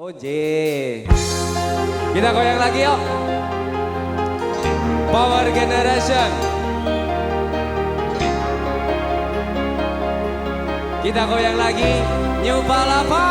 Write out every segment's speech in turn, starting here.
OJ. Kita goyang lagi yuk. Power Generation. Kita goyang lagi. New Palapa.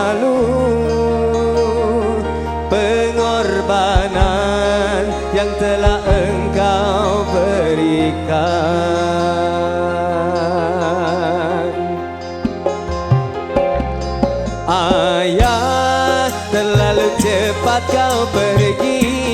Selalu Pengorbanan yang telah engkau berikan. Ayah terlalu cepat kau pergi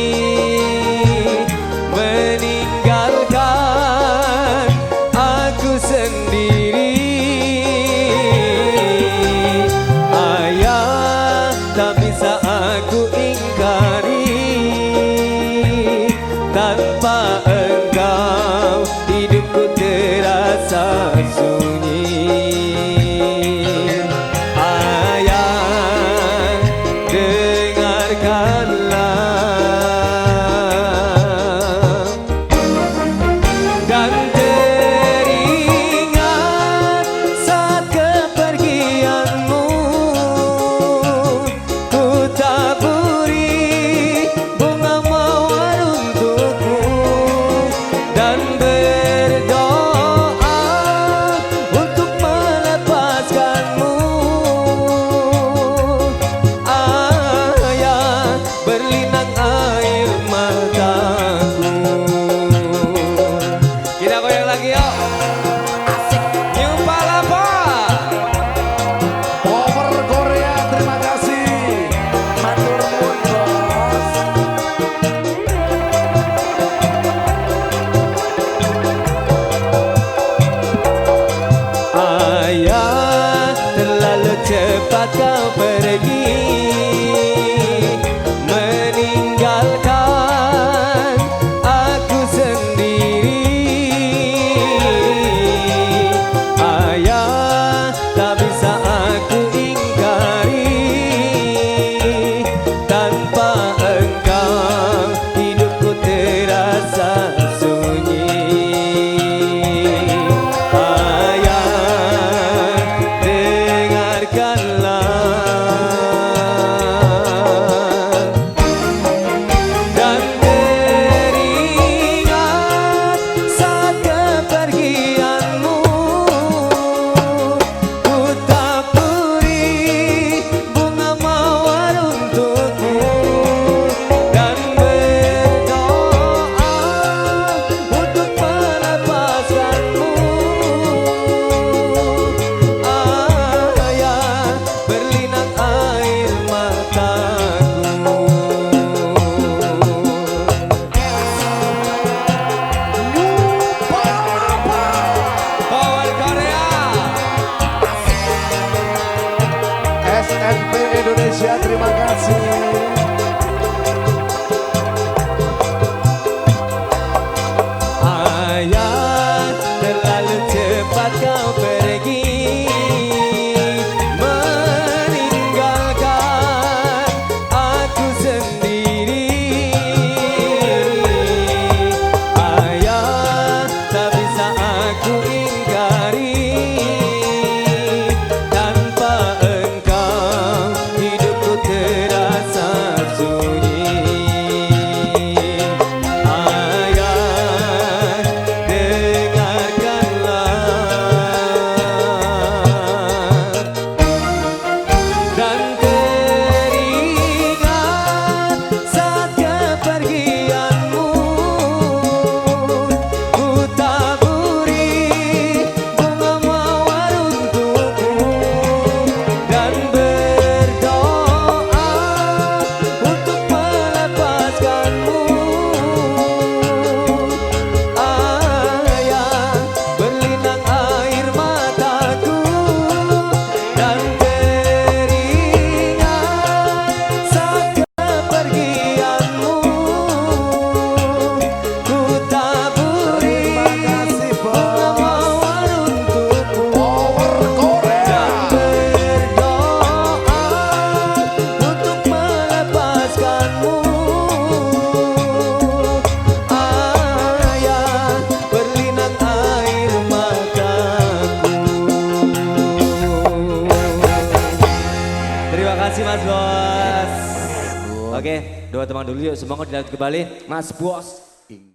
entre mangas. Doa teman dulu yuk, semoga dilanjut kembali. Mas Bos.